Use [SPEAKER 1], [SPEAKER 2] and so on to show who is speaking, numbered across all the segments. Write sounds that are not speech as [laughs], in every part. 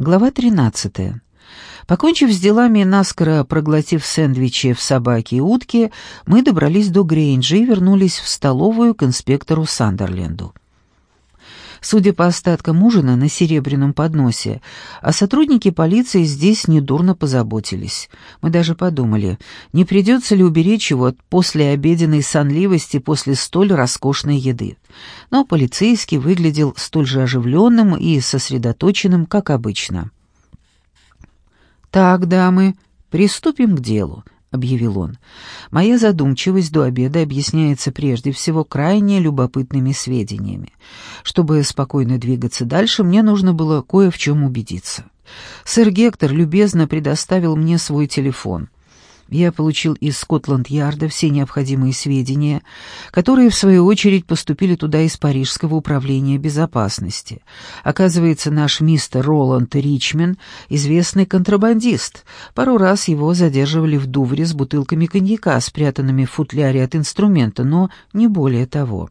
[SPEAKER 1] Глава 13. Покончив с делами и наскоро проглотив сэндвичи в собаке и утке, мы добрались до Грейнджа и вернулись в столовую к инспектору Сандерленду. Судя по остаткам ужина на серебряном подносе, а сотрудники полиции здесь недурно позаботились. Мы даже подумали, не придется ли уберечь его от послеобеденной сонливости после столь роскошной еды. Но полицейский выглядел столь же оживленным и сосредоточенным, как обычно. «Так, дамы, приступим к делу», — объявил он. «Моя задумчивость до обеда объясняется прежде всего крайне любопытными сведениями. Чтобы спокойно двигаться дальше, мне нужно было кое в чем убедиться. Сэр Гектор любезно предоставил мне свой телефон. Я получил из Скотланд-Ярда все необходимые сведения, которые, в свою очередь, поступили туда из Парижского управления безопасности. Оказывается, наш мистер Роланд Ричмен — известный контрабандист. Пару раз его задерживали в Дувре с бутылками коньяка, спрятанными в футляре от инструмента, но не более того.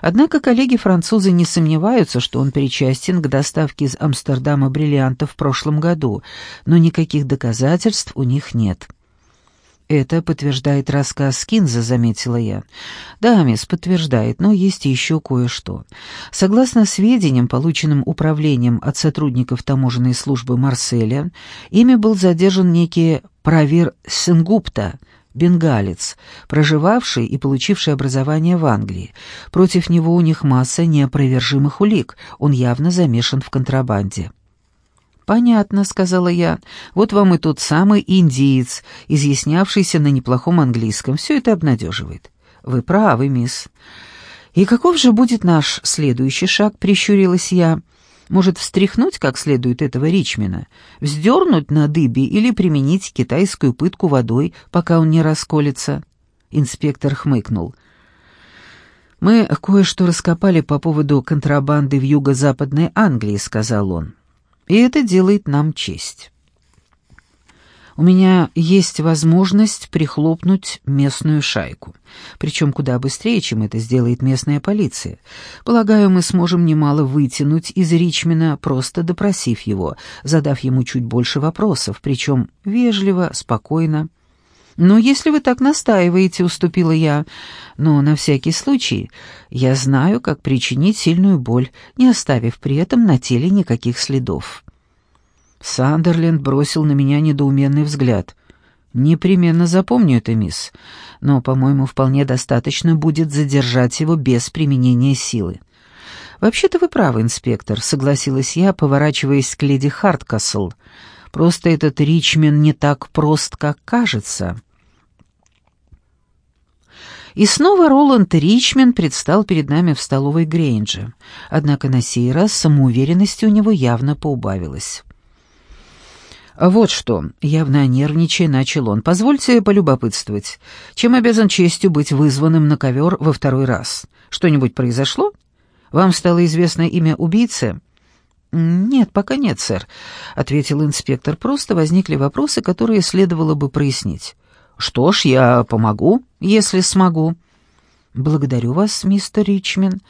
[SPEAKER 1] Однако коллеги-французы не сомневаются, что он причастен к доставке из Амстердама бриллиантов в прошлом году, но никаких доказательств у них нет. «Это подтверждает рассказ Кинза», — заметила я. «Да, мисс, подтверждает, но есть еще кое-что. Согласно сведениям, полученным управлением от сотрудников таможенной службы Марселя, ими был задержан некий Правир Сенгупта, бенгалец, проживавший и получивший образование в Англии. Против него у них масса неопровержимых улик, он явно замешан в контрабанде. «Понятно», — сказала я. «Вот вам и тот самый индиец, изъяснявшийся на неплохом английском. Все это обнадеживает». «Вы правы, мисс». «И каков же будет наш следующий шаг?» — прищурилась я. Может, встряхнуть как следует этого Ричмена, вздернуть на дыбе или применить китайскую пытку водой, пока он не расколется?» Инспектор хмыкнул. «Мы кое-что раскопали по поводу контрабанды в юго-западной Англии», — сказал он. «И это делает нам честь» у меня есть возможность прихлопнуть местную шайку. Причем куда быстрее, чем это сделает местная полиция. Полагаю, мы сможем немало вытянуть из Ричмена, просто допросив его, задав ему чуть больше вопросов, причем вежливо, спокойно. «Но если вы так настаиваете», — уступила я, — «но на всякий случай я знаю, как причинить сильную боль, не оставив при этом на теле никаких следов». Сандерленд бросил на меня недоуменный взгляд. «Непременно запомню это, мисс, но, по-моему, вполне достаточно будет задержать его без применения силы». «Вообще-то вы правы, инспектор», — согласилась я, поворачиваясь к леди Харткасл. «Просто этот Ричмен не так прост, как кажется». И снова Роланд Ричмен предстал перед нами в столовой Грейнджа. Однако на сей раз самоуверенности у него явно поубавилось. «Вот что», — явно нервничая, начал он, — «позвольте полюбопытствовать. Чем обязан честью быть вызванным на ковер во второй раз? Что-нибудь произошло? Вам стало известно имя убийцы?» «Нет, пока нет, сэр», — ответил инспектор. «Просто возникли вопросы, которые следовало бы прояснить». «Что ж, я помогу, если смогу». «Благодарю вас, мистер Ричмен.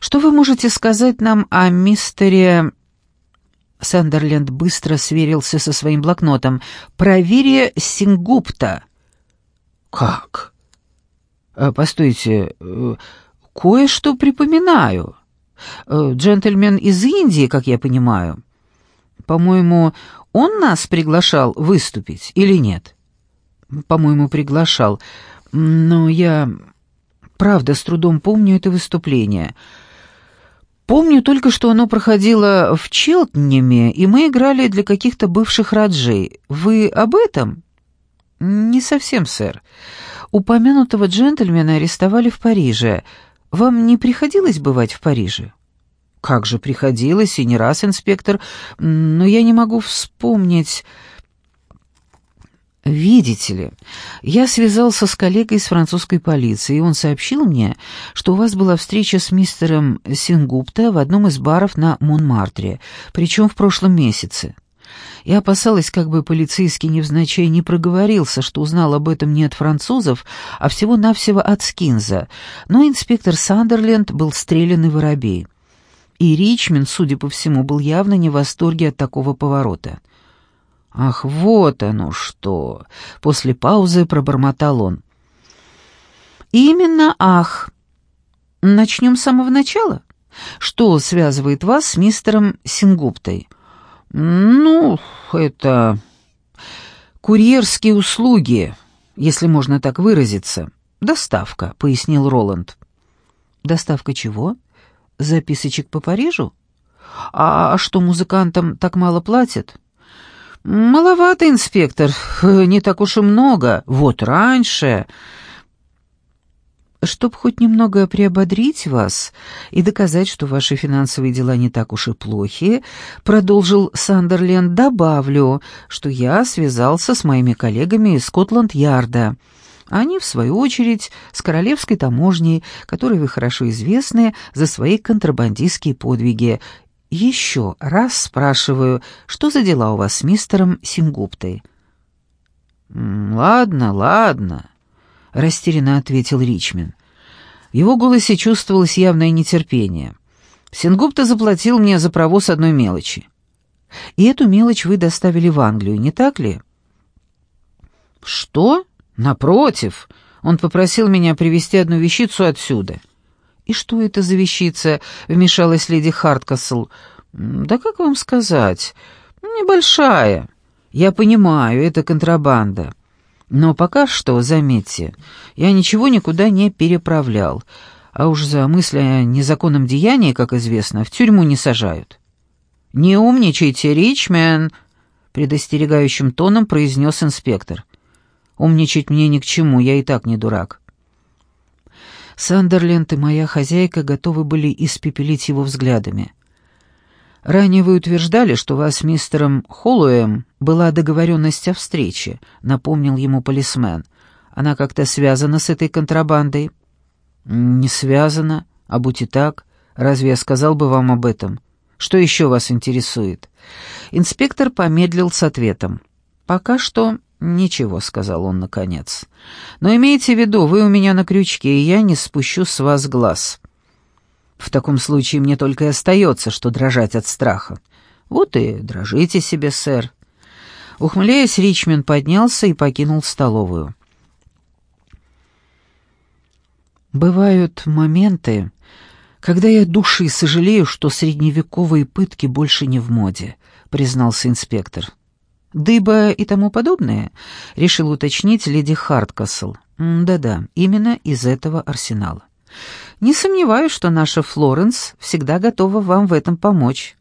[SPEAKER 1] Что вы можете сказать нам о мистере...» Сандерленд быстро сверился со своим блокнотом. «Проверье Сингупта». «Как?» «Э, «Постойте, э, кое-что припоминаю. Э, джентльмен из Индии, как я понимаю. По-моему, он нас приглашал выступить или нет?» «По-моему, приглашал. Но я, правда, с трудом помню это выступление». Помню только, что оно проходило в Челтнеме, и мы играли для каких-то бывших раджей. Вы об этом? Не совсем, сэр. Упомянутого джентльмена арестовали в Париже. Вам не приходилось бывать в Париже? Как же приходилось, и не раз, инспектор, но я не могу вспомнить... «Видите ли, я связался с коллегой из французской полиции, и он сообщил мне, что у вас была встреча с мистером Сингупта в одном из баров на Монмартре, причем в прошлом месяце. Я опасалась, как бы полицейский невзначай не проговорился, что узнал об этом не от французов, а всего-навсего от Скинза, но инспектор Сандерленд был стрелянный воробей. И Ричмин, судя по всему, был явно не в восторге от такого поворота. «Ах, вот оно что!» — после паузы пробормотал он. «Именно ах. Начнем с самого начала. Что связывает вас с мистером Сингуптой?» «Ну, это... курьерские услуги, если можно так выразиться. Доставка», — пояснил Роланд. «Доставка чего? Записочек по Парижу? А что, музыкантам так мало платят?» «Маловато, инспектор, не так уж и много. Вот раньше...» Чтоб хоть немного приободрить вас и доказать, что ваши финансовые дела не так уж и плохи, продолжил Сандерленд, добавлю, что я связался с моими коллегами из Скотланд-Ярда. Они, в свою очередь, с королевской таможней, которой вы хорошо известны за свои контрабандистские подвиги, еще раз спрашиваю, что за дела у вас с мистером Сингуптой?» «Ладно, ладно», — растерянно ответил Ричмин. В его голосе чувствовалось явное нетерпение. «Сингупта заплатил мне за провоз одной мелочи. И эту мелочь вы доставили в Англию, не так ли?» «Что? Напротив, он попросил меня привезти одну вещицу отсюда». «И что это за вещица?» — вмешалась леди Харткасл. «Да как вам сказать? Небольшая. Я понимаю, это контрабанда. Но пока что, заметьте, я ничего никуда не переправлял, а уж за мысли о незаконном деянии, как известно, в тюрьму не сажают». «Не умничайте, Ричмен!» — предостерегающим тоном произнес инспектор. «Умничать мне ни к чему, я и так не дурак». Сандерленд и моя хозяйка готовы были испепелить его взглядами. «Ранее вы утверждали, что у вас с мистером Холлоуэм была договоренность о встрече», — напомнил ему полисмен. «Она как-то связана с этой контрабандой?» «Не связана. А будь и так, разве я сказал бы вам об этом? Что еще вас интересует?» Инспектор помедлил с ответом. «Пока что «Ничего», — сказал он наконец. «Но имейте в виду, вы у меня на крючке, и я не спущу с вас глаз. В таком случае мне только и остается, что дрожать от страха. Вот и дрожите себе, сэр». Ухмыляясь, Ричмин поднялся и покинул столовую. «Бывают моменты, когда я души сожалею, что средневековые пытки больше не в моде», — признался инспектор дыба и тому подобное?» — решил уточнить леди Харткасл. «Да-да, именно из этого арсенала. Не сомневаюсь, что наша Флоренс всегда готова вам в этом помочь».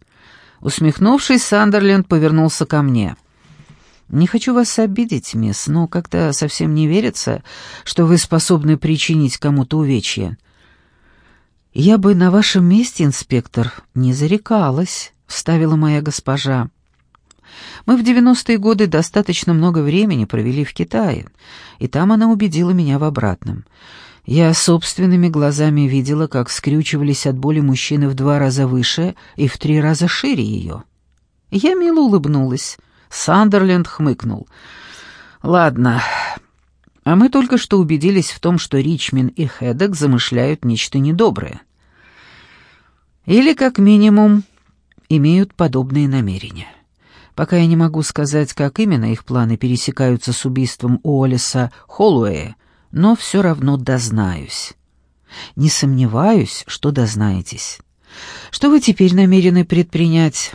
[SPEAKER 1] Усмехнувшись, Сандерленд повернулся ко мне. «Не хочу вас обидеть, мисс, но как-то совсем не верится, что вы способны причинить кому-то увечья». «Я бы на вашем месте, инспектор, не зарекалась», — вставила моя госпожа. Мы в 90-е годы достаточно много времени провели в Китае, и там она убедила меня в обратном. Я собственными глазами видела, как скрючивались от боли мужчины в два раза выше и в три раза шире ее. Я мило улыбнулась. Сандерленд хмыкнул. «Ладно, а мы только что убедились в том, что Ричмин и Хедек замышляют нечто недоброе. Или, как минимум, имеют подобные намерения». Пока я не могу сказать, как именно их планы пересекаются с убийством Уоллеса Холлуэя, но все равно дознаюсь. Не сомневаюсь, что дознаетесь. Что вы теперь намерены предпринять?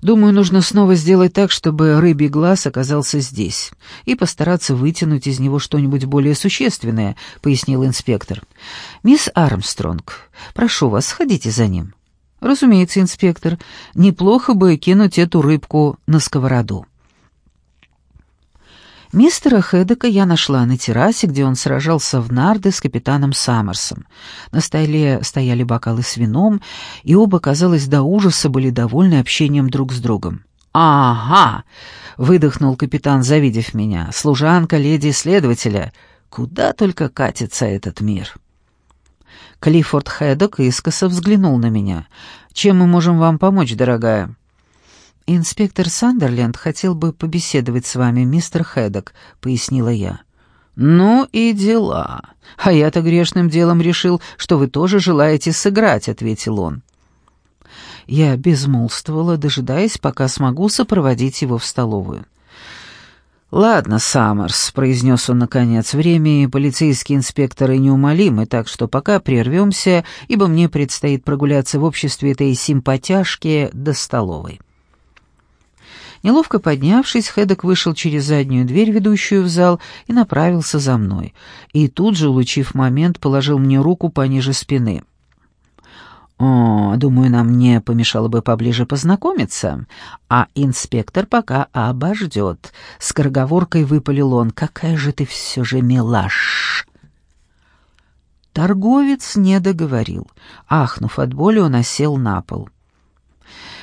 [SPEAKER 1] Думаю, нужно снова сделать так, чтобы рыбий глаз оказался здесь, и постараться вытянуть из него что-нибудь более существенное, пояснил инспектор. Мисс Армстронг, прошу вас, сходите за ним. «Разумеется, инспектор, неплохо бы кинуть эту рыбку на сковороду». Мистера Хедека я нашла на террасе, где он сражался в нарды с капитаном Саммерсом. На столе стояли бокалы с вином, и оба, казалось, до ужаса были довольны общением друг с другом. «Ага!» — выдохнул капитан, завидев меня. «Служанка леди-следователя. Куда только катится этот мир!» Клиффорд Хэддок искоса взглянул на меня. «Чем мы можем вам помочь, дорогая?» «Инспектор Сандерленд хотел бы побеседовать с вами, мистер Хэддок», — пояснила я. «Ну и дела. А я-то грешным делом решил, что вы тоже желаете сыграть», — ответил он. Я безмолвствовала, дожидаясь, пока смогу сопроводить его в столовую. «Ладно, Саммерс», — произнес он наконец, — «время и полицейские инспекторы неумолимы, так что пока прервемся, ибо мне предстоит прогуляться в обществе этой симпатяшки до столовой». Неловко поднявшись, Хэдок вышел через заднюю дверь, ведущую в зал, и направился за мной. И тут же, улучив момент, положил мне руку пониже спины. «О, думаю, нам не помешало бы поближе познакомиться. А инспектор пока обождет». Скороговоркой выпалил он. «Какая же ты все же милаш!» Торговец не договорил. Ахнув от боли, он осел на пол.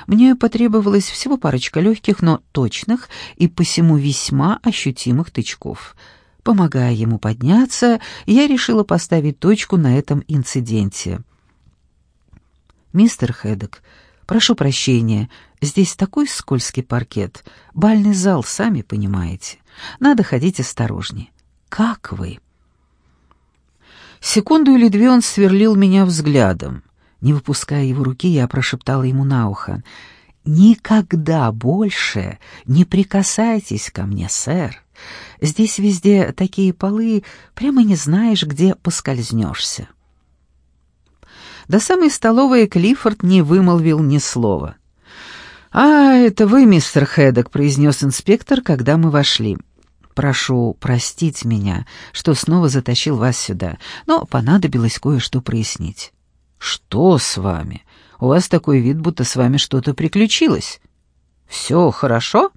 [SPEAKER 1] Мне потребовалось всего парочка легких, но точных и посему весьма ощутимых тычков. Помогая ему подняться, я решила поставить точку на этом инциденте. «Мистер Хэддок, прошу прощения, здесь такой скользкий паркет. Бальный зал, сами понимаете. Надо ходить осторожнее. Как вы?» Секунду или две он сверлил меня взглядом. Не выпуская его руки, я прошептала ему на ухо. «Никогда больше не прикасайтесь ко мне, сэр. Здесь везде такие полы, прямо не знаешь, где поскользнешься». До самой столовой Клиффорд не вымолвил ни слова. «А, это вы, мистер Хэддок», — произнес инспектор, когда мы вошли. «Прошу простить меня, что снова затащил вас сюда, но понадобилось кое-что прояснить». «Что с вами? У вас такой вид, будто с вами что-то приключилось. Все хорошо?»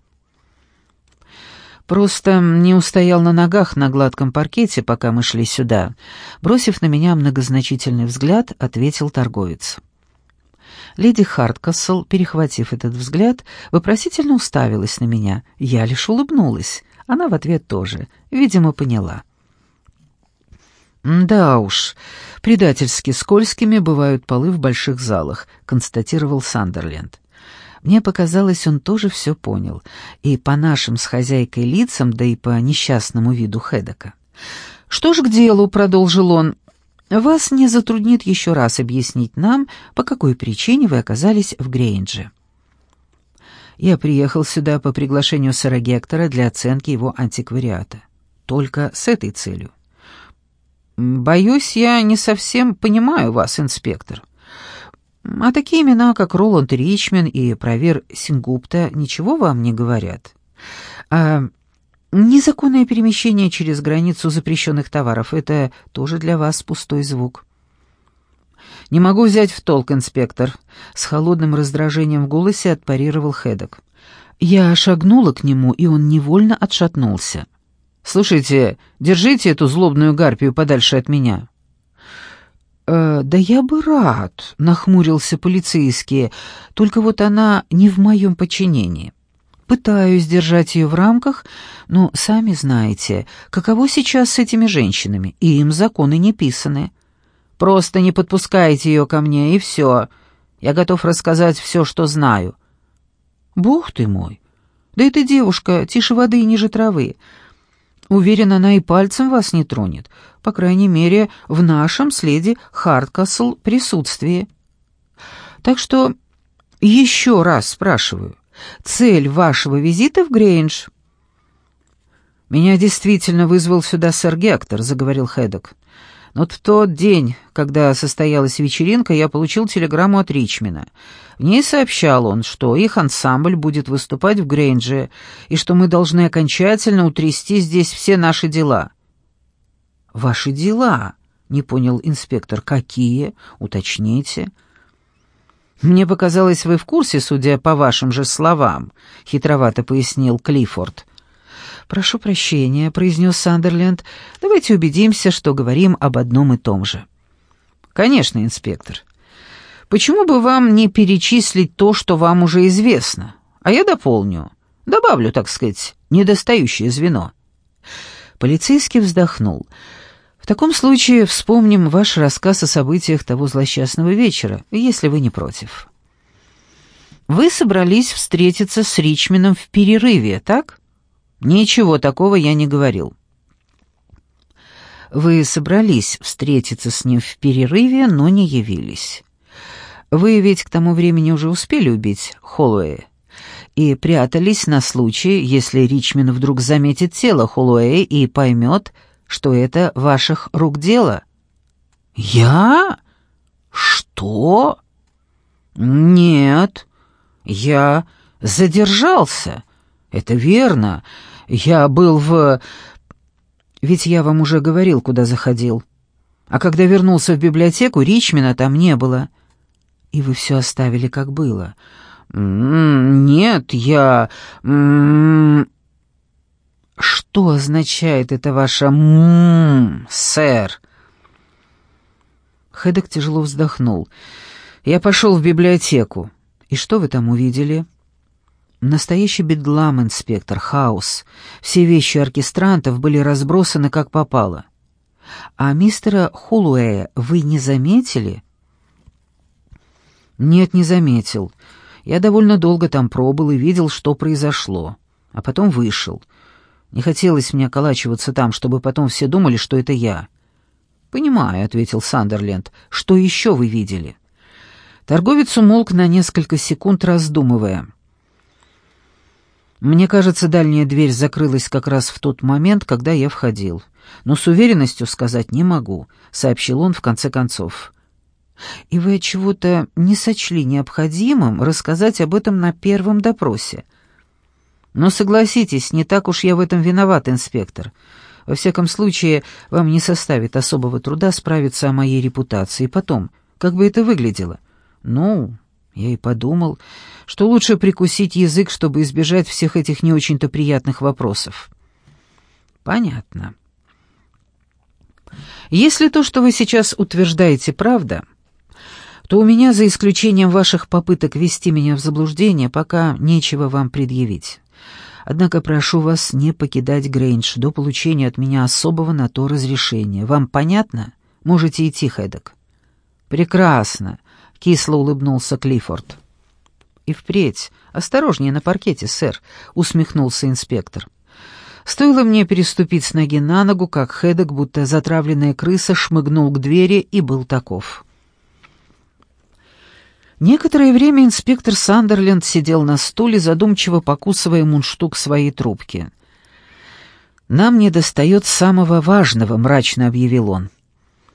[SPEAKER 1] Просто не устоял на ногах на гладком паркете, пока мы шли сюда. Бросив на меня многозначительный взгляд, ответил торговец. Леди Харткасл, перехватив этот взгляд, вопросительно уставилась на меня. Я лишь улыбнулась. Она в ответ тоже. Видимо, поняла. «Да уж, предательски скользкими бывают полы в больших залах», — констатировал Сандерленд. Мне показалось, он тоже все понял, и по нашим с хозяйкой лицам, да и по несчастному виду Хедока. «Что ж к делу», — продолжил он, — «вас не затруднит еще раз объяснить нам, по какой причине вы оказались в Грейнже». Я приехал сюда по приглашению сэра Гектора для оценки его антиквариата. Только с этой целью. «Боюсь, я не совсем понимаю вас, инспектор. А такие имена, как Роланд Ричмен и Провер Сингупта, ничего вам не говорят. А незаконное перемещение через границу запрещенных товаров — это тоже для вас пустой звук. «Не могу взять в толк, инспектор», — с холодным раздражением в голосе отпарировал Хедок. Я шагнула к нему, и он невольно отшатнулся. «Слушайте, держите эту злобную гарпию подальше от меня». «Э, «Да я бы рад», — нахмурился полицейский, «только вот она не в моем подчинении. Пытаюсь держать ее в рамках, но сами знаете, каково сейчас с этими женщинами, и им законы не писаны. Просто не подпускайте ее ко мне, и все. Я готов рассказать все, что знаю». «Бог ты мой! Да эта девушка тише воды и ниже травы. Уверен, она и пальцем вас не тронет. По крайней мере, в нашем следе Харткасл присутствие. Так что еще раз спрашиваю, цель вашего визита в Грейндж?» «Меня действительно вызвал сюда сэр Гектор», — заговорил Хэддок. Но в тот день, когда состоялась вечеринка, я получил телеграмму от Ричмена. В ней сообщал он, что их ансамбль будет выступать в Грейнже, и что мы должны окончательно утрясти здесь все наши дела. «Ваши дела?» — не понял инспектор. «Какие? Уточните». «Мне показалось, вы в курсе, судя по вашим же словам», — хитровато пояснил Клиффорд. «Прошу прощения», — произнес Сандерленд. «Давайте убедимся, что говорим об одном и том же». «Конечно, инспектор. Почему бы вам не перечислить то, что вам уже известно? А я дополню. Добавлю, так сказать, недостающее звено». Полицейский вздохнул. «В таком случае вспомним ваш рассказ о событиях того злосчастного вечера, если вы не против». «Вы собрались встретиться с Ричменом в перерыве, так?» Ничего такого я не говорил. Вы собрались встретиться с ним в перерыве, но не явились. Вы ведь к тому времени уже успели убить Холлоуэя и прятались на случай, если Ричмин вдруг заметит тело Холлоуэя и поймет, что это ваших рук дело.
[SPEAKER 2] «Я? Что?»
[SPEAKER 1] «Нет, я задержался. Это верно. Я был в... Ведь я вам уже говорил, куда заходил. А когда вернулся в библиотеку, Ричмина там не было. И вы все оставили, как было. «Нет, я... Что означает это ваше «м-м», сэр?» Хэддок тяжело вздохнул. «Я пошел в библиотеку. И что вы там увидели?» Настоящий бедлам, инспектор, хаос. Все вещи оркестрантов были разбросаны как попало. А мистера Холуэя вы не заметили? Нет, не заметил. Я довольно долго там пробыл и видел, что произошло. А потом вышел. Не хотелось мне околачиваться там, чтобы потом все думали, что это я. «Понимаю», — ответил Сандерленд. «Что еще вы видели?» Торговец умолк на несколько секунд, раздумывая. Мне кажется, дальняя дверь закрылась как раз в тот момент, когда я входил. Но с уверенностью сказать не могу, сообщил он в конце концов. И вы чего-то не сочли необходимым рассказать об этом на первом допросе. Но согласитесь, не так уж я в этом виноват, инспектор. Во всяком случае, вам не составит особого труда справиться о моей репутации. Потом, как бы это выглядело? Ну, я и подумал, что лучше прикусить язык, чтобы избежать всех этих не очень-то приятных вопросов. Понятно. Если то, что вы сейчас утверждаете, правда, то у меня, за исключением ваших попыток ввести меня в заблуждение, пока нечего вам предъявить. Однако прошу вас не покидать Грейндж до получения от меня особого на то разрешения. Вам понятно? Можете идти, Хэддок. Прекрасно кисло улыбнулся Клиффорд. «И впредь. Осторожнее на паркете, сэр», — усмехнулся инспектор. Стоило мне переступить с ноги на ногу, как Хедок, будто затравленная крыса, шмыгнул к двери и был таков. Некоторое время инспектор Сандерленд сидел на стуле, задумчиво покусывая мундштук своей трубки. «Нам не достает самого важного», — мрачно объявил он.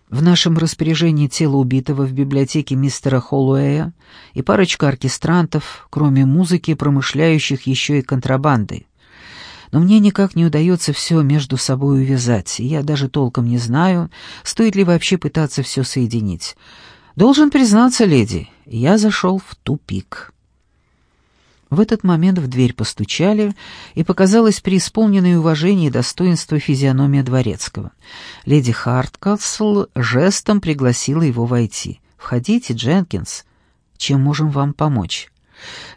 [SPEAKER 1] В нашем распоряжении тело убитого в библиотеке мистера Холлоуэя и парочка оркестрантов, кроме музыки, промышляющих еще и контрабандой. Но мне никак не удается все между собой увязать, и я даже толком не знаю, стоит ли вообще пытаться все соединить. Должен признаться, леди, я зашел в тупик». В этот момент в дверь постучали, и показалось преисполненное уважение и достоинство физиономия дворецкого. Леди Харткасл жестом пригласила его войти. «Входите, Дженкинс. Чем можем вам помочь?»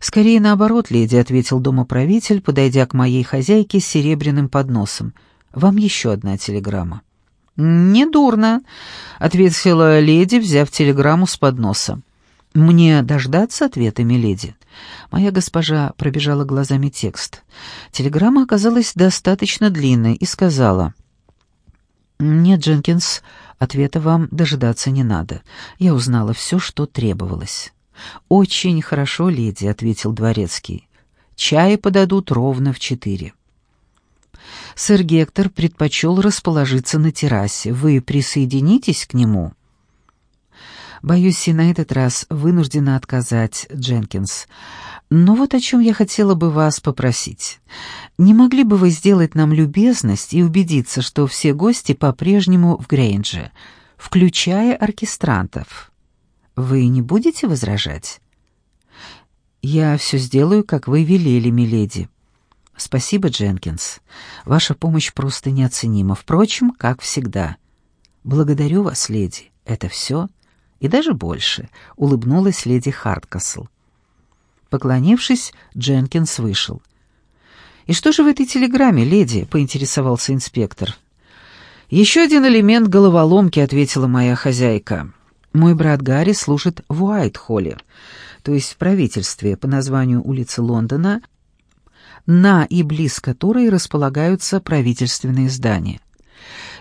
[SPEAKER 1] «Скорее наоборот, леди», — ответил домоправитель, подойдя к моей хозяйке с серебряным подносом. «Вам еще одна телеграмма». «Недурно», — ответила леди, взяв телеграмму с подноса. «Мне дождаться ответа, миледи?» Моя госпожа пробежала глазами текст. Телеграмма оказалась достаточно длинной и сказала... «Нет, Дженкинс, ответа вам дожидаться не надо. Я узнала все, что требовалось». «Очень хорошо, леди», — ответил дворецкий. «Чай подадут ровно в четыре». Сэр Гектор предпочел расположиться на террасе. Вы присоединитесь к нему?» Боюсь, и на этот раз вынуждена отказать, Дженкинс. Но вот о чем я хотела бы вас попросить. Не могли бы вы сделать нам любезность и убедиться, что все гости по-прежнему в Грейнже, включая оркестрантов? Вы не будете возражать? Я все сделаю, как вы велели, миледи. Спасибо, Дженкинс. Ваша помощь просто неоценима. Впрочем, как всегда. Благодарю вас, леди. Это все? И даже больше», — улыбнулась леди Харткасл. Поклонившись, Дженкинс вышел. «И что же в этой телеграмме, леди?» — поинтересовался инспектор. «Еще один элемент головоломки», — ответила моя хозяйка. «Мой брат Гарри служит в Уайт-Холле, то есть в правительстве по названию улицы Лондона, на и близ которой располагаются правительственные здания.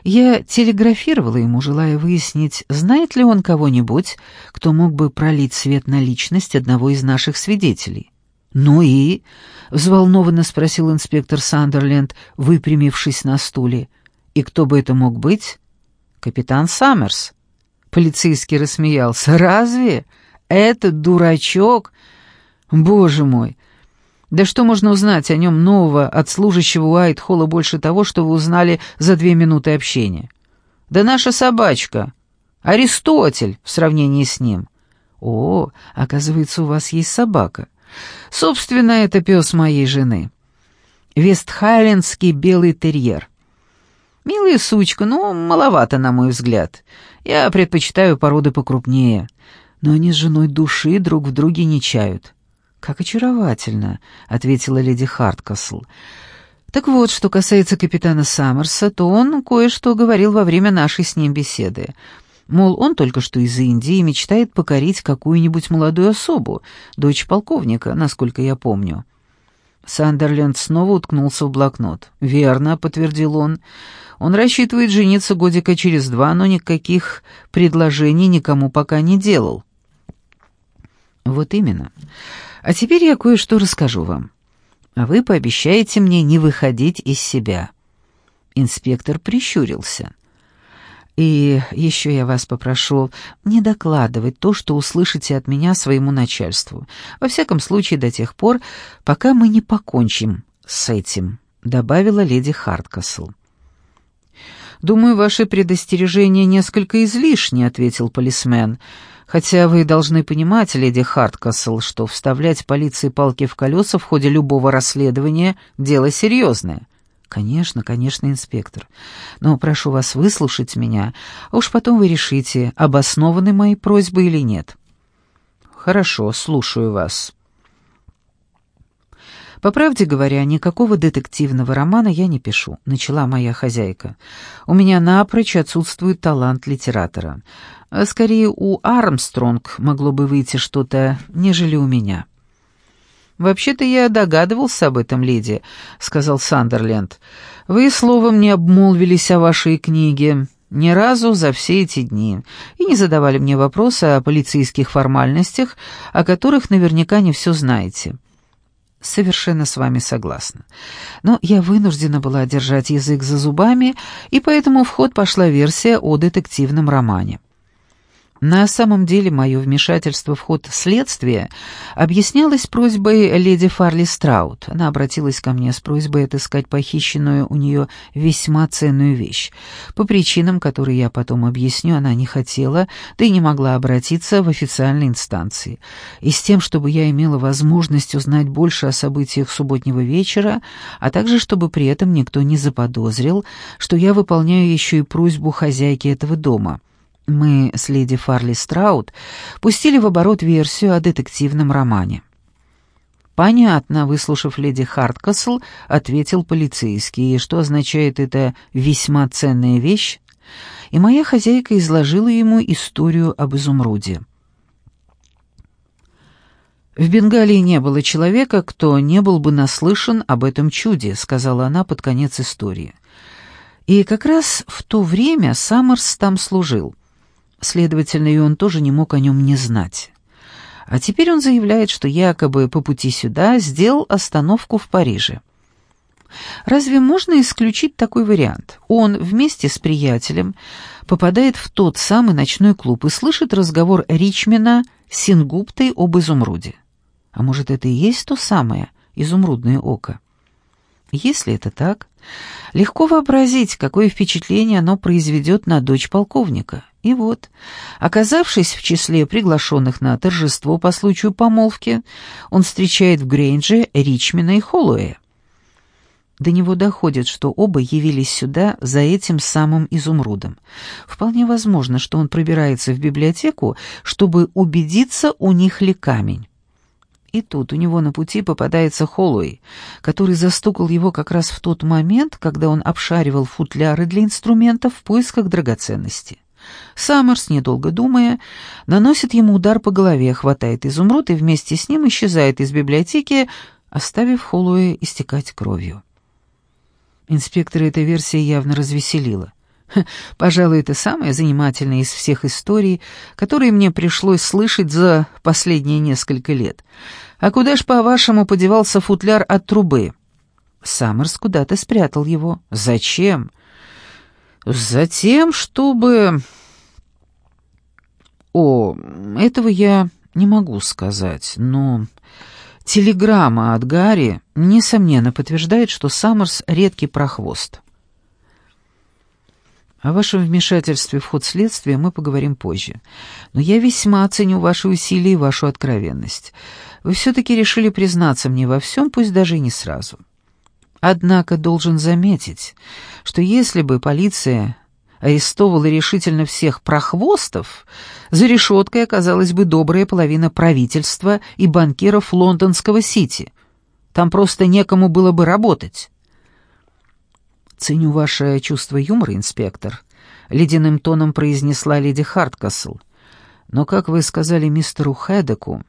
[SPEAKER 1] Я телеграфировала ему, желая выяснить, знает ли он кого-нибудь, кто мог бы пролить свет на личность одного из наших свидетелей. «Ну и?» — взволнованно спросил инспектор Сандерленд, выпрямившись на стуле. «И кто бы это мог быть?» «Капитан Саммерс». Полицейский рассмеялся. «Разве? Этот дурачок? Боже мой! Да что можно узнать о нем нового от служащего Уайт-Холла больше того, что вы узнали за две минуты общения? Да наша собачка. Аристотель в сравнении с ним. О, оказывается, у вас есть собака. Собственно, это пес моей жены. Вестхайлендский белый терьер. Милая сучка, но маловато, на мой взгляд. Я предпочитаю породы покрупнее. Но они с женой души друг в друге не чают. «Как очаровательно», — ответила леди Харткасл. «Так вот, что касается капитана Саммерса, то он кое-что говорил во время нашей с ним беседы. Мол, он только что из Индии мечтает покорить какую-нибудь молодую особу, дочь полковника, насколько я помню». Сандерленд снова уткнулся в блокнот. «Верно», — подтвердил он. «Он рассчитывает жениться годика через два, но никаких предложений никому пока не делал». «Вот именно. А теперь я кое-что расскажу вам. А вы пообещаете мне не выходить из себя». Инспектор прищурился. «И еще я вас попрошу не докладывать то, что услышите от меня своему начальству. Во всяком случае, до тех пор, пока мы не покончим с этим», — добавила леди Харткасл. «Думаю, ваши предостережения несколько излишни», — ответил полисмен. Хотя вы должны понимать, леди Харткасл, что вставлять полиции палки в колеса в ходе любого расследования — дело серьезное. «Конечно, конечно, инспектор. Но прошу вас выслушать меня, а уж потом вы решите, обоснованы мои просьбы или нет». «Хорошо, слушаю вас». «По правде говоря, никакого детективного романа я не пишу», — начала моя хозяйка. «У меня напрочь отсутствует талант литератора. А скорее, у Армстронг могло бы выйти что-то, нежели у меня». «Вообще-то я догадывался об этом, леди», — сказал Сандерленд. «Вы словом не обмолвились о вашей книге ни разу за все эти дни и не задавали мне вопросы о полицейских формальностях, о которых наверняка не все знаете». «Совершенно с вами согласна. Но я вынуждена была держать язык за зубами, и поэтому в ход пошла версия о детективном романе. На самом деле мое вмешательство в ход следствия объяснялось просьбой леди Фарли Страут. Она обратилась ко мне с просьбой отыскать похищенную у нее весьма ценную вещь. По причинам, которые я потом объясню, она не хотела, да и не могла обратиться в официальные инстанции. И с тем, чтобы я имела возможность узнать больше о событиях субботнего вечера, а также чтобы при этом никто не заподозрил, что я выполняю еще и просьбу хозяйки этого дома. Мы с леди Фарли Страут пустили в оборот версию о детективном романе. «Понятно», — выслушав леди Харткасл, ответил полицейский, что означает это «весьма ценная вещь», и моя хозяйка изложила ему историю об изумруде. «В Бенгалии не было человека, кто не был бы наслышан об этом чуде», — сказала она под конец истории. И как раз в то время Саммерс там служил — Следовательно, и он тоже не мог о нем не знать. А теперь он заявляет, что якобы по пути сюда сделал остановку в Париже. Разве можно исключить такой вариант? Он вместе с приятелем попадает в тот самый ночной клуб и слышит разговор Ричмена с Сингуптой об изумруде. А может, это и есть то самое изумрудное око? Если это так, легко вообразить, какое впечатление оно произведет на дочь полковника. И вот, оказавшись в числе приглашенных на торжество по случаю помолвки, он встречает в Грейнже Ричмена и Холлоуэ. До него доходит, что оба явились сюда за этим самым изумрудом. Вполне возможно, что он пробирается в библиотеку, чтобы убедиться, у них ли камень. И тут у него на пути попадается Холлоуэй, который застукал его как раз в тот момент, когда он обшаривал футляры для инструментов в поисках драгоценности. Саммерс, недолго думая, наносит ему удар по голове, хватает изумруд и вместе с ним исчезает из библиотеки, оставив Холлоуэ истекать кровью. Инспектора эта версия явно развеселила. [laughs] Пожалуй, это самая занимательная из всех историй, которые мне пришлось слышать за последние несколько лет. А куда ж, по-вашему, подевался футляр от трубы? Саммерс куда-то спрятал его. Зачем? Затем, чтобы... О, этого я не могу сказать, но... Телеграмма от Гарри, несомненно, подтверждает, что Саммерс — редкий прохвост. О вашем вмешательстве в ход следствия мы поговорим позже. Но я весьма ценю ваши усилия и вашу откровенность. Вы все-таки решили признаться мне во всем, пусть даже и не сразу. Однако должен заметить, что если бы полиция арестовала решительно всех прохвостов, за решеткой оказалась бы добрая половина правительства и банкиров лондонского Сити. Там просто некому было бы работать. «Ценю ваше чувство юмора, инспектор», — ледяным тоном произнесла леди Харткасл. «Но, как вы сказали мистеру Хедеку,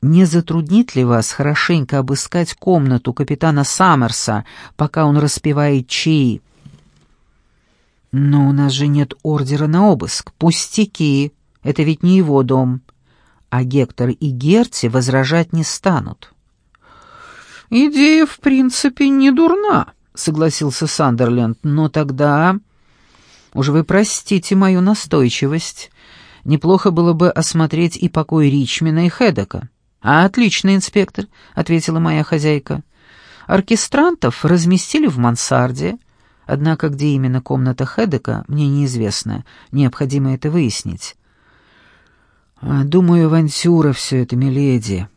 [SPEAKER 1] не затруднит ли вас хорошенько обыскать комнату капитана Саммерса, пока он распевает чаи?» «Но у нас же нет ордера на обыск. Пустяки. Это ведь не его дом. А Гектор и Герти возражать не станут».
[SPEAKER 2] «Идея, в принципе, не дурна», — согласился Сандерленд.
[SPEAKER 1] «Но тогда...» «Уж вы простите мою настойчивость. Неплохо было бы осмотреть и покой Ричмина и Хедека». «А, отлично, инспектор», — ответила моя хозяйка. «Оркестрантов разместили в мансарде». Однако где именно комната Хедека, мне неизвестно. Необходимо это выяснить. А, думаю, авантюра все это, миледи.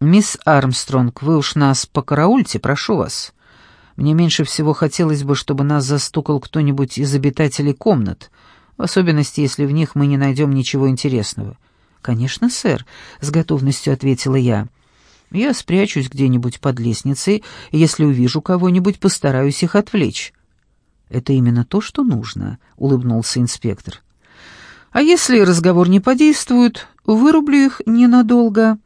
[SPEAKER 1] Мисс Армстронг, вы уж нас покараульте, прошу вас. Мне меньше всего хотелось бы, чтобы нас застукал кто-нибудь из обитателей комнат, в особенности, если в них мы не найдем ничего интересного. «Конечно, сэр», — с готовностью ответила я. Я спрячусь где-нибудь под лестницей, и если увижу кого-нибудь, постараюсь их отвлечь». «Это именно то, что нужно», — улыбнулся инспектор. «А если разговор не подействует, вырублю их ненадолго».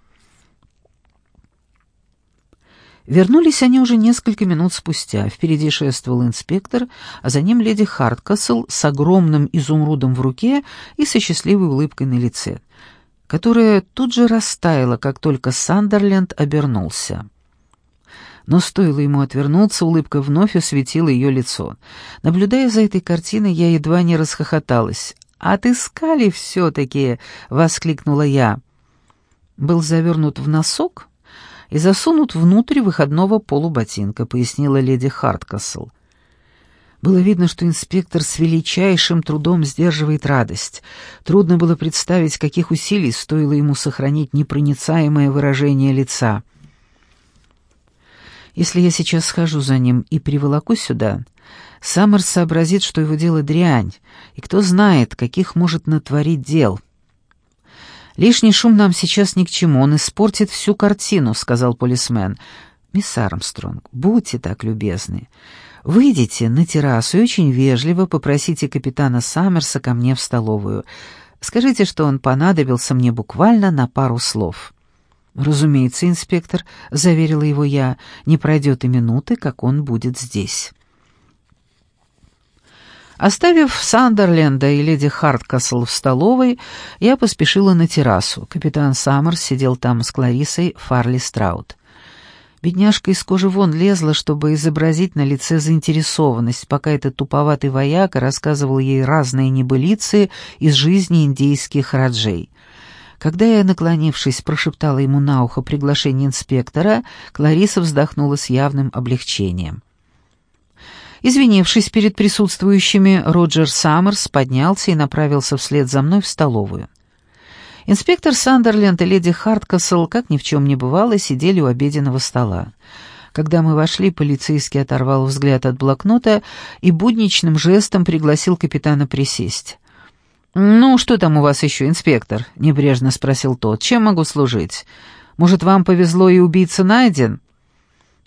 [SPEAKER 1] Вернулись они уже несколько минут спустя. Впереди шествовал инспектор, а за ним леди Харткасл с огромным изумрудом в руке и со счастливой улыбкой на лице которая тут же растаяла, как только Сандерленд обернулся. Но стоило ему отвернуться, улыбка вновь осветила ее лицо. Наблюдая за этой картиной, я едва не расхохоталась. «Отыскали все-таки!» — воскликнула я. «Был завернут в носок и засунут внутрь выходного полуботинка», — пояснила леди Харткасл. Было видно, что инспектор с величайшим трудом сдерживает радость. Трудно было представить, каких усилий стоило ему сохранить непроницаемое выражение лица. Если я сейчас схожу за ним и приволоку сюда, Саммерс сообразит, что его дело дрянь, и кто знает, каких может натворить дел. «Лишний шум нам сейчас ни к чему, он испортит всю картину», — сказал полисмен. «Мисс Армстронг, будьте так любезны. Выйдите на террасу и очень вежливо попросите капитана Саммерса ко мне в столовую. Скажите, что он понадобился мне буквально на пару слов». «Разумеется, инспектор», — заверила его я, — «не пройдет и минуты, как он будет здесь». Оставив Сандерленда и леди Харткасл в столовой, я поспешила на террасу. Капитан Саммерс сидел там с Кларисой Фарли Страут. Бедняжка из кожи вон лезла, чтобы изобразить на лице заинтересованность, пока этот туповатый вояка рассказывал ей разные небылицы из жизни индейских раджей. Когда я, наклонившись, прошептала ему на ухо приглашение инспектора, Клариса вздохнула с явным облегчением. Извинившись перед присутствующими, Роджер Саммерс поднялся и направился вслед за мной в столовую. Инспектор Сандерленд и леди Харткасл, как ни в чем не бывало, сидели у обеденного стола. Когда мы вошли, полицейский оторвал взгляд от блокнота и будничным жестом пригласил капитана присесть. «Ну, что там у вас еще, инспектор?» — небрежно спросил тот. «Чем могу служить? Может, вам повезло и убийца найден?»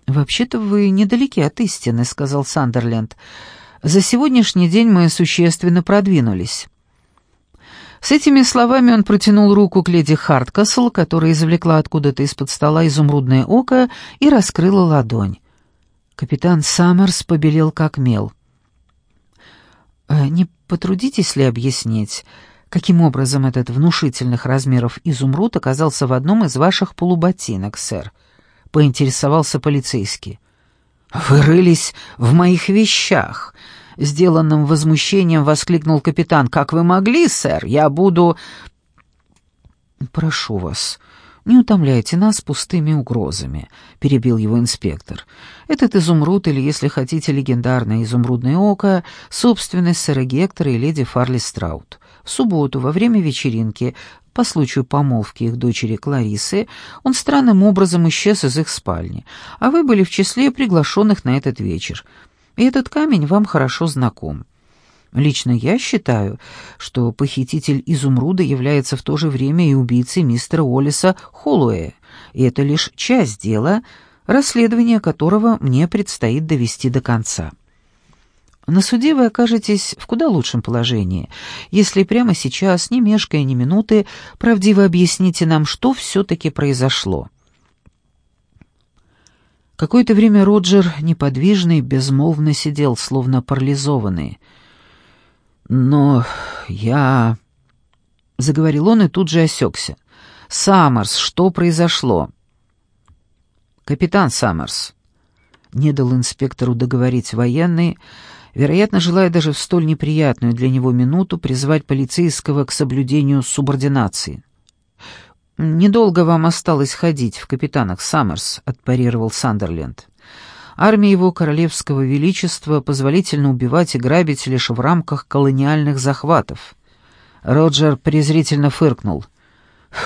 [SPEAKER 1] «Вообще-то вы недалеки от истины», — сказал Сандерленд. «За сегодняшний день мы существенно продвинулись». С этими словами он протянул руку к леди Харткасл, которая извлекла откуда-то из-под стола изумрудное око и раскрыла ладонь. Капитан Саммерс побелел как мел. Э, «Не потрудитесь ли объяснить, каким образом этот внушительных размеров изумруд оказался в одном из ваших полуботинок, сэр?» — поинтересовался полицейский.
[SPEAKER 2] «Вы рылись в моих вещах!» — сделанным возмущением воскликнул капитан. «Как вы могли, сэр? Я буду...»
[SPEAKER 1] «Прошу вас, не утомляйте нас пустыми угрозами», — перебил его инспектор. «Этот изумруд, или, если хотите, легендарное изумрудное око, собственность сэра Гектора и леди Фарли Страут. В субботу, во время вечеринки, по случаю помолвки их дочери Кларисы, он странным образом исчез из их спальни, а вы были в числе приглашенных на этот вечер. И этот камень вам хорошо знаком. Лично я считаю, что похититель изумруда является в то же время и убийцей мистера Уоллеса Холлоуэя, и это лишь часть дела, расследование которого мне предстоит довести до конца. На суде вы окажетесь в куда лучшем положении, если прямо сейчас, не мешкая ни минуты, правдиво объясните нам, что все-таки произошло. Какое-то время Роджер неподвижный, безмолвно сидел, словно парализованный. «Но я...» — заговорил он и тут же осекся. «Саммерс, что произошло?» «Капитан Саммерс», — не дал инспектору договорить военный, — вероятно, желая даже в столь неприятную для него минуту призвать полицейского к соблюдению субординации. «Недолго вам осталось ходить в капитанах Саммерс», — отпарировал Сандерленд. «Армия его королевского величества позволительно убивать и грабить лишь в рамках колониальных захватов». Роджер презрительно фыркнул.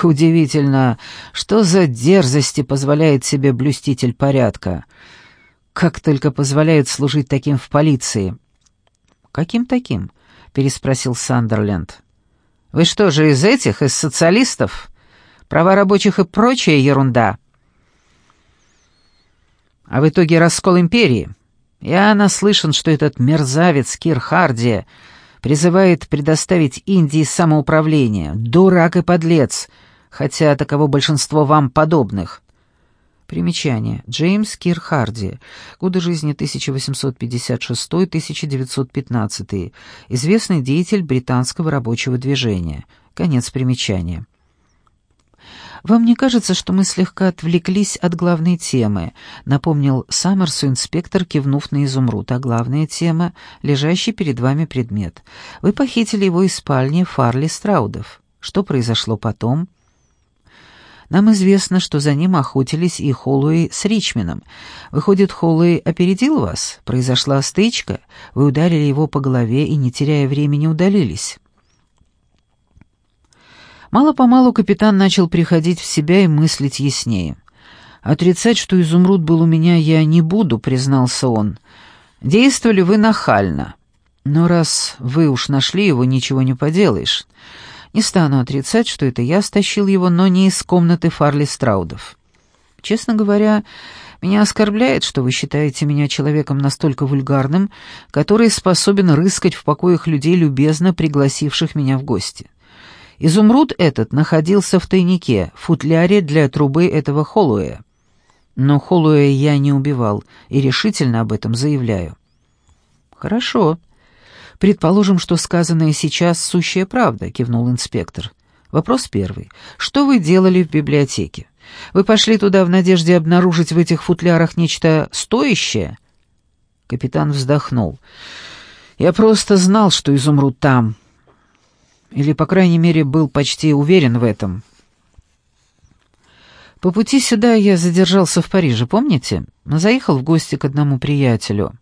[SPEAKER 1] «Удивительно, что за дерзости позволяет себе блюститель порядка. Как только позволяют служить таким в полиции». «Каким таким?» — переспросил Сандерленд. «Вы что же из этих, из социалистов? Права рабочих и прочая ерунда». «А в итоге раскол империи. Я наслышан, что этот мерзавец Кир Харди призывает предоставить Индии самоуправление. Дурак и подлец, хотя таково большинство вам подобных. Примечание. Джеймс Кир Харди. Годы жизни 1856-1915. Известный деятель британского рабочего движения. Конец примечания. «Вам не кажется, что мы слегка отвлеклись от главной темы?» — напомнил Саммерсу инспектор, кивнув на изумруд. «А главная тема — лежащий перед вами предмет. Вы похитили его из спальни Фарли Страудов. Что произошло потом?» Нам известно, что за ним охотились и Холлоуэй с Ричменом. Выходит, Холлоуэй опередил вас? Произошла стычка? Вы ударили его по голове и, не теряя времени, удалились?» Мало-помалу капитан начал приходить в себя и мыслить яснее. «Отрицать, что изумруд был у меня, я не буду», — признался он. «Действовали вы нахально. Но раз вы уж нашли его, ничего не поделаешь. Не стану отрицать, что это я стащил его, но не из комнаты Фарли Страудов. Честно говоря, меня оскорбляет, что вы считаете меня человеком настолько вульгарным, который способен рыскать в покоях людей, любезно пригласивших меня в гости. Изумруд этот находился в тайнике, в футляре для трубы этого Холлоуэя. Но Холлоуэя я не убивал и решительно об этом заявляю. «Хорошо», «Предположим, что сказанное сейчас сущая правда», — кивнул инспектор. «Вопрос первый. Что вы делали в библиотеке? Вы пошли туда в надежде обнаружить в этих футлярах нечто стоящее?» Капитан вздохнул. «Я просто знал, что изумруд там. Или, по крайней мере, был почти уверен в этом». По пути сюда я задержался в Париже, помните? Заехал в гости к одному приятелю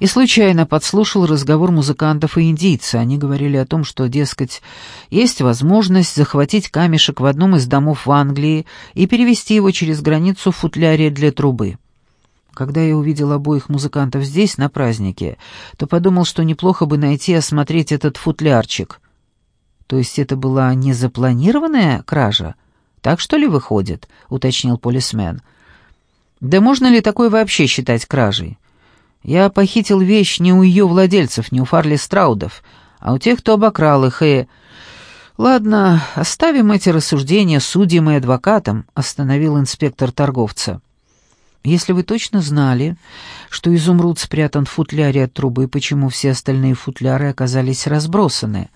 [SPEAKER 1] и случайно подслушал разговор музыкантов и индийца. Они говорили о том, что, дескать, есть возможность захватить камешек в одном из домов в Англии и перевести его через границу в футляре для трубы. Когда я увидел обоих музыкантов здесь, на празднике, то подумал, что неплохо бы найти и осмотреть этот футлярчик. То есть это была не запланированная кража? Так что ли выходит? — уточнил полисмен. Да можно ли такое вообще считать кражей? Я похитил вещь не у ее владельцев, не у Фарли Страудов, а у тех, кто обокрал их, и... Ладно, оставим эти рассуждения судьям и адвокатам, остановил инспектор торговца. Если вы точно знали, что изумруд спрятан в футляре от трубы, почему все остальные футляры оказались разбросаны?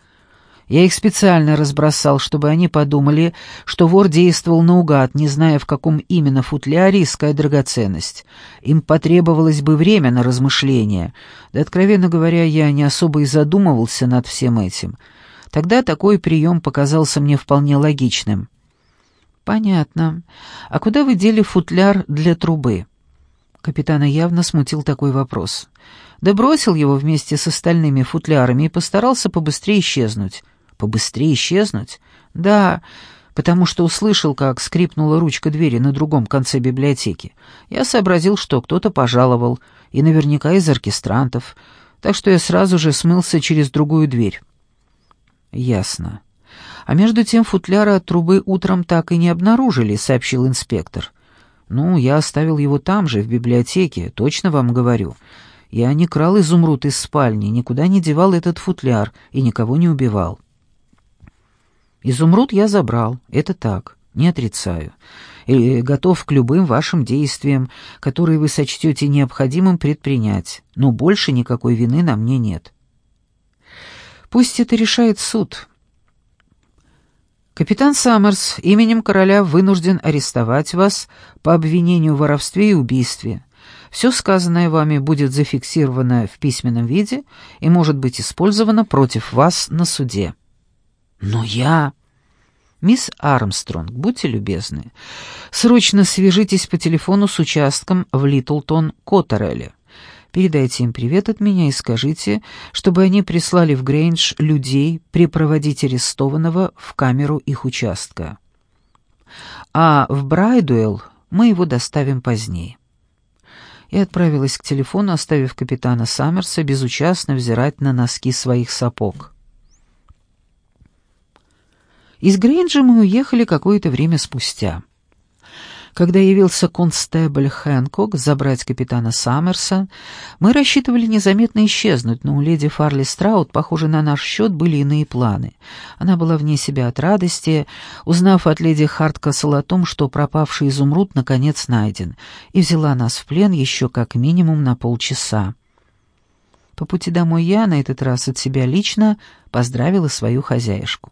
[SPEAKER 1] Я их специально разбросал, чтобы они подумали, что вор действовал наугад, не зная, в каком именно футляре искать драгоценность. Им потребовалось бы время на размышления. Да, откровенно говоря, я не особо и задумывался над всем этим. Тогда такой прием показался мне вполне логичным. «Понятно. А куда вы дели футляр для трубы?» Капитана явно смутил такой вопрос. Да бросил его вместе с остальными футлярами и постарался побыстрее исчезнуть. Побыстрее исчезнуть? Да, потому что услышал, как скрипнула ручка двери на другом конце библиотеки. Я сообразил, что кто-то пожаловал, и наверняка из оркестрантов, так что я сразу же смылся через другую дверь. Ясно. А между тем футляра от трубы утром так и не обнаружили, сообщил инспектор. Ну, я оставил его там же, в библиотеке, точно вам говорю. Я не крал изумруд из спальни, никуда не девал этот футляр и никого не убивал. Изумруд я забрал, это так, не отрицаю. И готов к любым вашим действиям, которые вы сочтете необходимым предпринять, но больше никакой вины на мне нет. Пусть это решает суд. Капитан Саммерс именем короля вынужден арестовать вас по обвинению в воровстве и убийстве. Все сказанное вами будет зафиксировано в письменном виде и может быть использовано против вас на суде. Но я... Мисс Армстронг, будьте любезны, срочно свяжитесь по телефону с участком в Литлтон Коттерелле. Передайте им привет от меня и скажите, чтобы они прислали в Грейндж людей припроводить арестованного в камеру их участка. А в Брайдуэлл мы его доставим позднее. И отправилась к телефону, оставив капитана Саммерса безучастно взирать на носки своих сапог. Из Грейнджа мы уехали какое-то время спустя. Когда явился констебль Хэнкок забрать капитана Саммерса, мы рассчитывали незаметно исчезнуть, но у леди Фарли Страут, похоже, на наш счет были иные планы. Она была вне себя от радости, узнав от леди Харткасл о том, что пропавший изумруд наконец найден, и взяла нас в плен еще как минимум на полчаса. По пути домой я, на этот раз от себя лично, поздравила свою хозяюшку.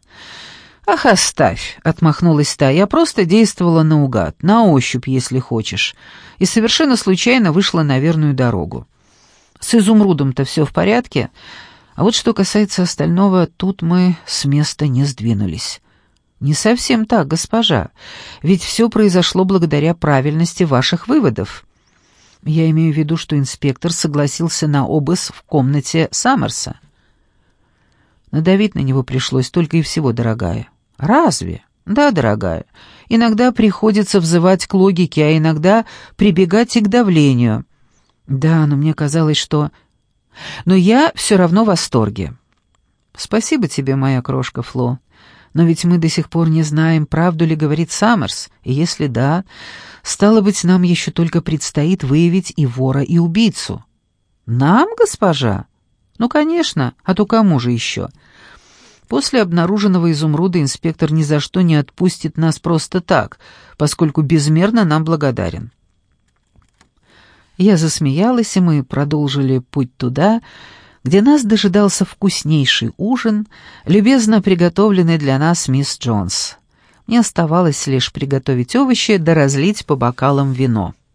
[SPEAKER 1] «Ах, оставь!» — отмахнулась та. «Я просто действовала наугад, на ощупь, если хочешь, и совершенно случайно вышла на верную дорогу. С изумрудом-то все в порядке, а вот что касается остального, тут мы с места не сдвинулись». «Не совсем так, госпожа, ведь все произошло благодаря правильности ваших выводов». Я имею в виду, что инспектор согласился на обыск в комнате Саммерса. Надавить на него пришлось только и всего, дорогая. «Разве?» «Да, дорогая. Иногда приходится взывать к логике, а иногда прибегать и к давлению». «Да, но мне казалось, что...» «Но я все равно в восторге». «Спасибо тебе, моя крошка Фло. Но ведь мы до сих пор не знаем, правду ли говорит Саммерс, и если да, стало быть, нам еще только предстоит выявить и вора, и убийцу». «Нам, госпожа?» «Ну, конечно, а то кому же еще?» После обнаруженного изумруда инспектор ни за что не отпустит нас просто так, поскольку безмерно нам благодарен. Я засмеялась, и мы продолжили путь туда, где нас дожидался вкуснейший ужин, любезно приготовленный для нас мисс Джонс. Мне оставалось лишь приготовить овощи да разлить по бокалам вино.